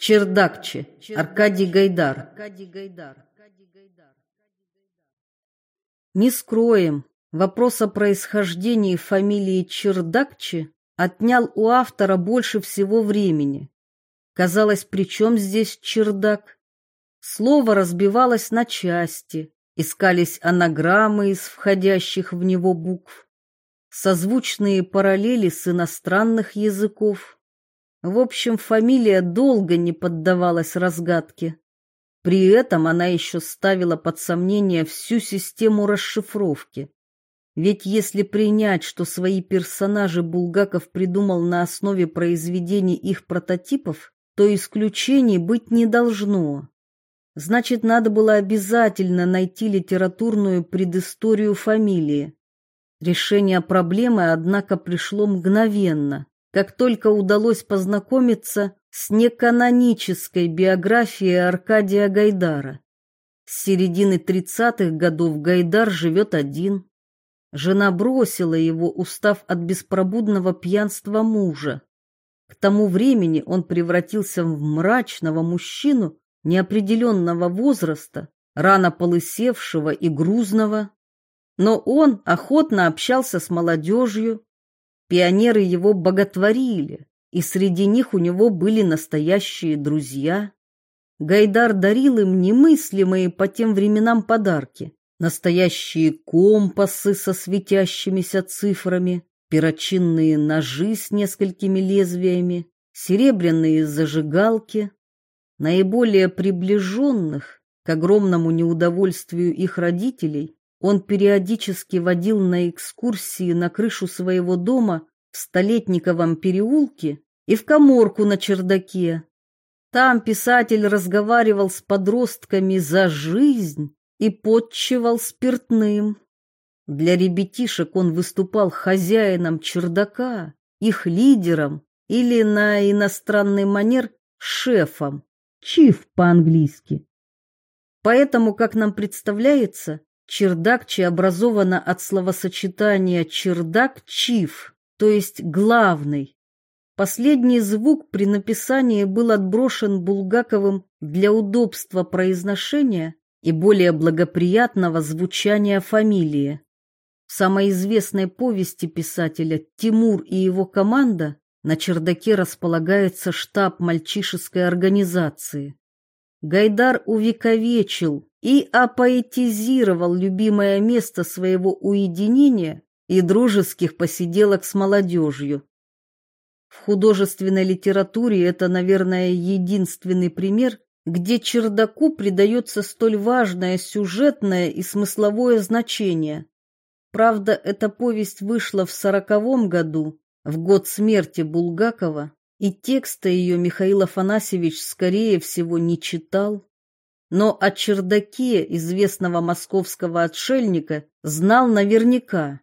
Чердакче. Аркадий Гайдар. Не скроем, вопрос о происхождении фамилии Чердакче отнял у автора больше всего времени. Казалось, при чем здесь чердак? Слово разбивалось на части, искались анаграммы из входящих в него букв, созвучные параллели с иностранных языков. В общем, фамилия долго не поддавалась разгадке. При этом она еще ставила под сомнение всю систему расшифровки. Ведь если принять, что свои персонажи Булгаков придумал на основе произведений их прототипов, то исключений быть не должно. Значит, надо было обязательно найти литературную предысторию фамилии. Решение проблемы, однако, пришло мгновенно как только удалось познакомиться с неканонической биографией Аркадия Гайдара. С середины 30-х годов Гайдар живет один. Жена бросила его, устав от беспробудного пьянства мужа. К тому времени он превратился в мрачного мужчину неопределенного возраста, рано полысевшего и грузного. Но он охотно общался с молодежью, Пионеры его боготворили, и среди них у него были настоящие друзья. Гайдар дарил им немыслимые по тем временам подарки. Настоящие компасы со светящимися цифрами, перочинные ножи с несколькими лезвиями, серебряные зажигалки. Наиболее приближенных, к огромному неудовольствию их родителей, он периодически водил на экскурсии на крышу своего дома в Столетниковом переулке и в коморку на чердаке. Там писатель разговаривал с подростками за жизнь и подчевал спиртным. Для ребятишек он выступал хозяином чердака, их лидером или на иностранный манер шефом, чиф по-английски. Поэтому, как нам представляется, Чердакчи образовано от словосочетания чердак-чиф, то есть главный. Последний звук при написании был отброшен Булгаковым для удобства произношения и более благоприятного звучания фамилии. В самой известной повести писателя «Тимур и его команда» на чердаке располагается штаб мальчишеской организации. Гайдар увековечил и апоэтизировал любимое место своего уединения и дружеских посиделок с молодежью. В художественной литературе это, наверное, единственный пример, где чердаку придается столь важное сюжетное и смысловое значение. Правда, эта повесть вышла в сороковом году, в год смерти Булгакова, и текста ее Михаил Афанасьевич, скорее всего, не читал но о чердаке известного московского отшельника знал наверняка.